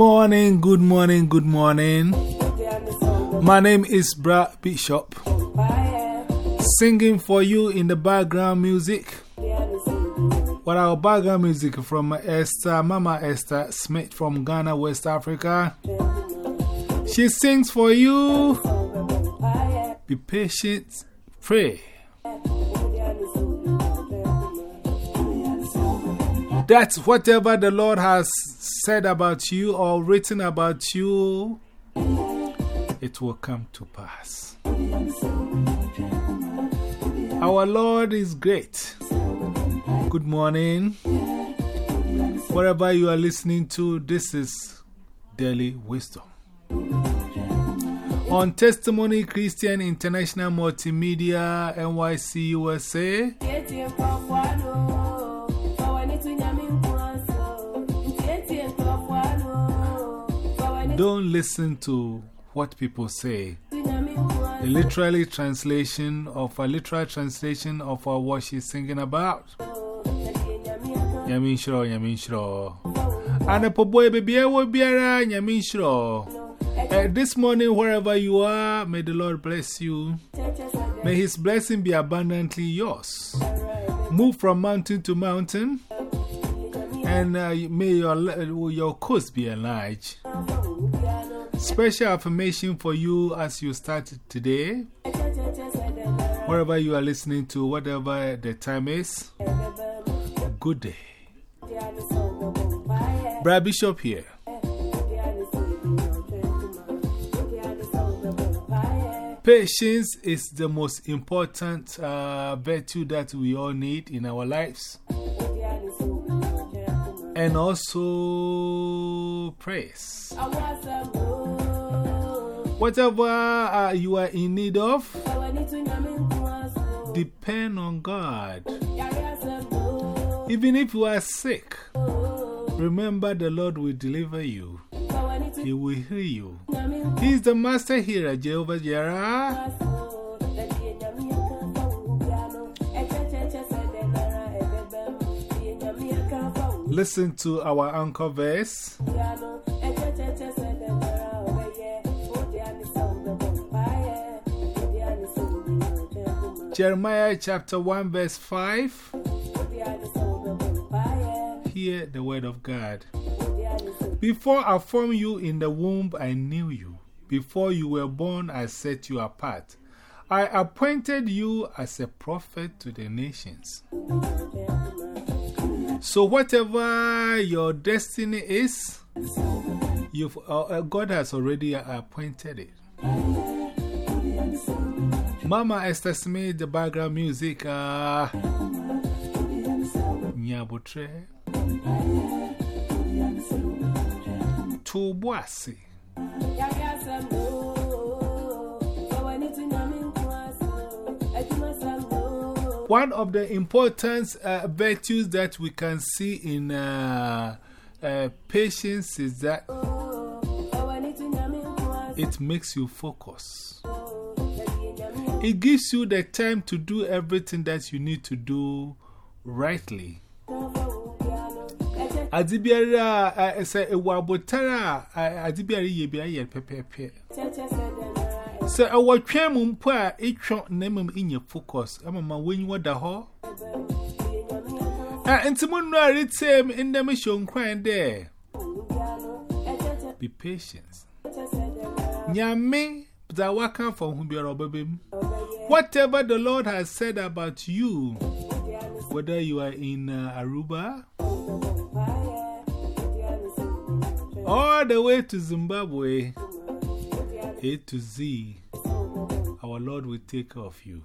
morning, good morning, good morning. My name is Brad Bishop. Singing for you in the background music. What our background music from Esther, Mama Esther Smith from Ghana, West Africa. She sings for you. Be patient, pray. That whatever the Lord has said about you or written about you, it will come to pass. Our Lord is great. Good morning. Wherever you are listening to, this is Daily Wisdom. On Testimony Christian International Multimedia, NYC USA. Don't listen to what people say. A literally translation of a literal translation of what she's singing about. Yamin Shro, Yamin Shro. And a boy baby, I will be a Yamin Shro. Uh, this morning, wherever you are, may the Lord bless you. May His blessing be abundantly yours. Move from mountain to mountain. And uh, may your, your coast be enlarged. Special affirmation for you as you start today. Wherever you are listening to, whatever the time is, good day. Brad Bishop here. Patience is the most important uh, virtue that we all need in our lives. And also praise. Whatever uh, you are in need of, depend on God. Even if you are sick, remember the Lord will deliver you. He will heal you. He is the master healer, Jehovah Jireh. Listen to our anchor verse. Jeremiah chapter 1, verse 5. Hear the word of God. Before I formed you in the womb, I knew you. Before you were born, I set you apart. I appointed you as a prophet to the nations. So, whatever your destiny is, you've, uh, God has already appointed it. Mama Esther Smith, the background music, uh, Nyabutre, Tubuasi. One of the important uh, virtues that we can see in uh, uh, patience is that it makes you focus. It gives you the time to do everything that you need to do rightly. Adibiara, I say, a wabotara, Adibiara, ye be a pepe. So, I will tram on poor, each shot name in your focus. I'm a man when you were the hall. And someone read same in the mission crying there. Be patient. Nyame, but I work out for whom you're baby. Whatever the Lord has said about you, whether you are in uh, Aruba, all the way to Zimbabwe, A to Z, our Lord will take care of you.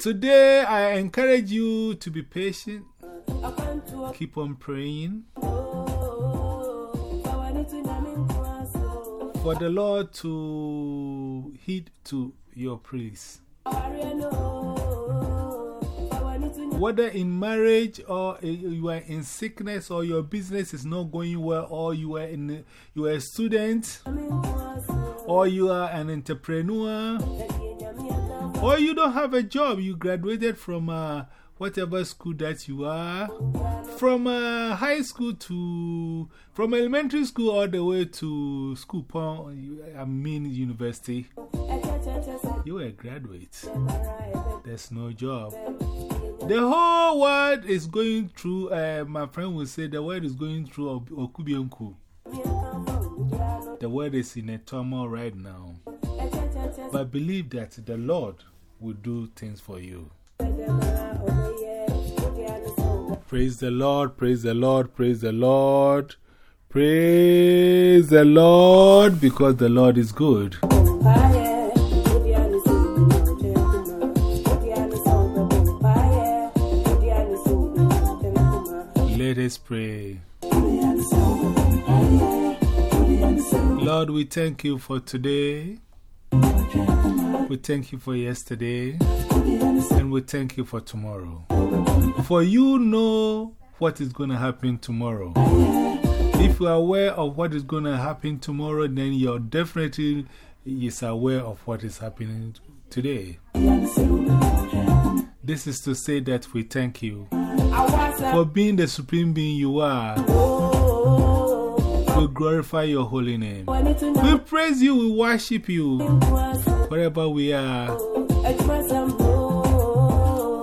Today, I encourage you to be patient, keep on praying for the Lord to heed to your praise. Whether in marriage or you are in sickness or your business is not going well or you are, in, you are a student or you are an entrepreneur or you don't have a job, you graduated from uh, whatever school that you are, from uh, high school to, from elementary school all the way to school, I mean university, you are a graduate. There's no job. The whole world is going through, uh, my friend will say, the world is going through Okubianku. The world is in a turmoil right now. But believe that the Lord will do things for you. Praise the Lord, praise the Lord, praise the Lord. Praise the Lord because the Lord is good. Let us pray. Lord, we thank you for today. We thank you for yesterday. And we thank you for tomorrow. For you know what is going to happen tomorrow. If you are aware of what is going to happen tomorrow, then you're definitely is aware of what is happening today. This is to say that we thank you for being the supreme being you are. We glorify your holy name. We praise you, we worship you. Wherever we are,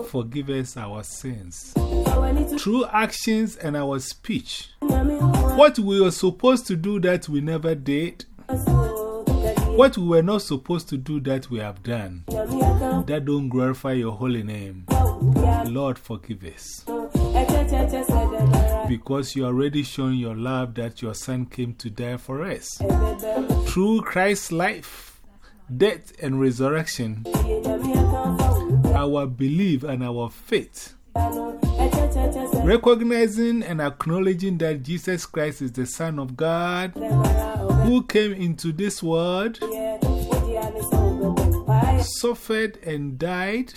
forgive us our sins. Through actions and our speech. What we were supposed to do that we never did. What we were not supposed to do that we have done. That don't glorify your holy name. Lord, forgive us. Because you already shown your love that your Son came to die for us. Through Christ's life, death, and resurrection, our belief and our faith, recognizing and acknowledging that Jesus Christ is the Son of God who came into this world, suffered and died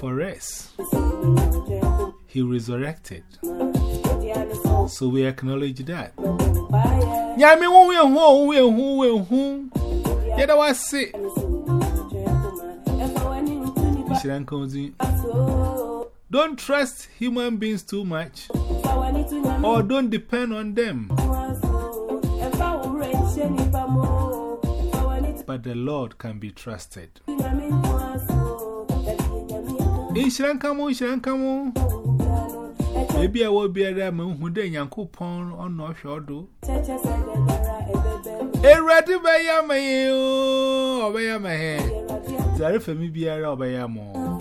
for us. He resurrected. So we acknowledge that. Yami, we are home, we are home, we are home. Yet I was sick. Don't trust human beings too much, or don't depend on them. But the Lord can be trusted. Ishrankamu, Ishrankamu. Maybe I will be a man who then Yanko Pond on North Shodo. A ready by Yamayo, or by Yamahe. There for me be a robber Yamo.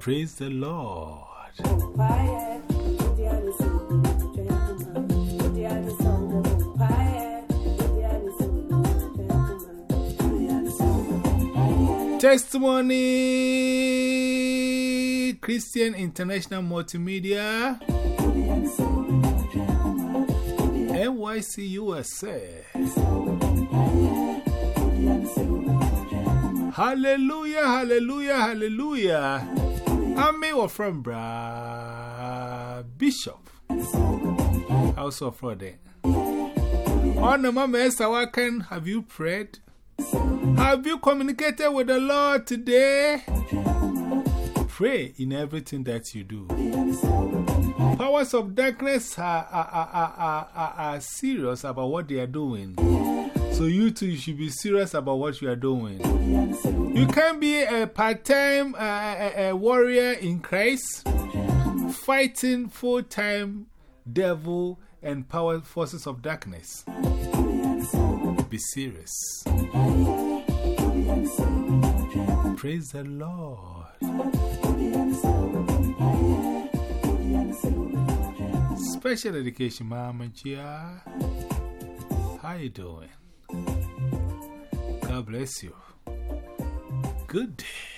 Praise the Lord. Testimony Christian International Multimedia NYC USA Hallelujah, hallelujah, hallelujah. I'm me from Bra Bishop. Also, Friday. On the Mama have you prayed? Have you communicated with the Lord today? Pray in everything that you do. Powers of darkness are, are, are, are, are, serious about what they are doing. So you too should be serious about what you are doing. You can be a part-time uh, a warrior in Christ, fighting full-time devil and power forces of darkness. Be serious. Praise the Lord. Special education, Mama Chia. How you doing? God bless you. Good day.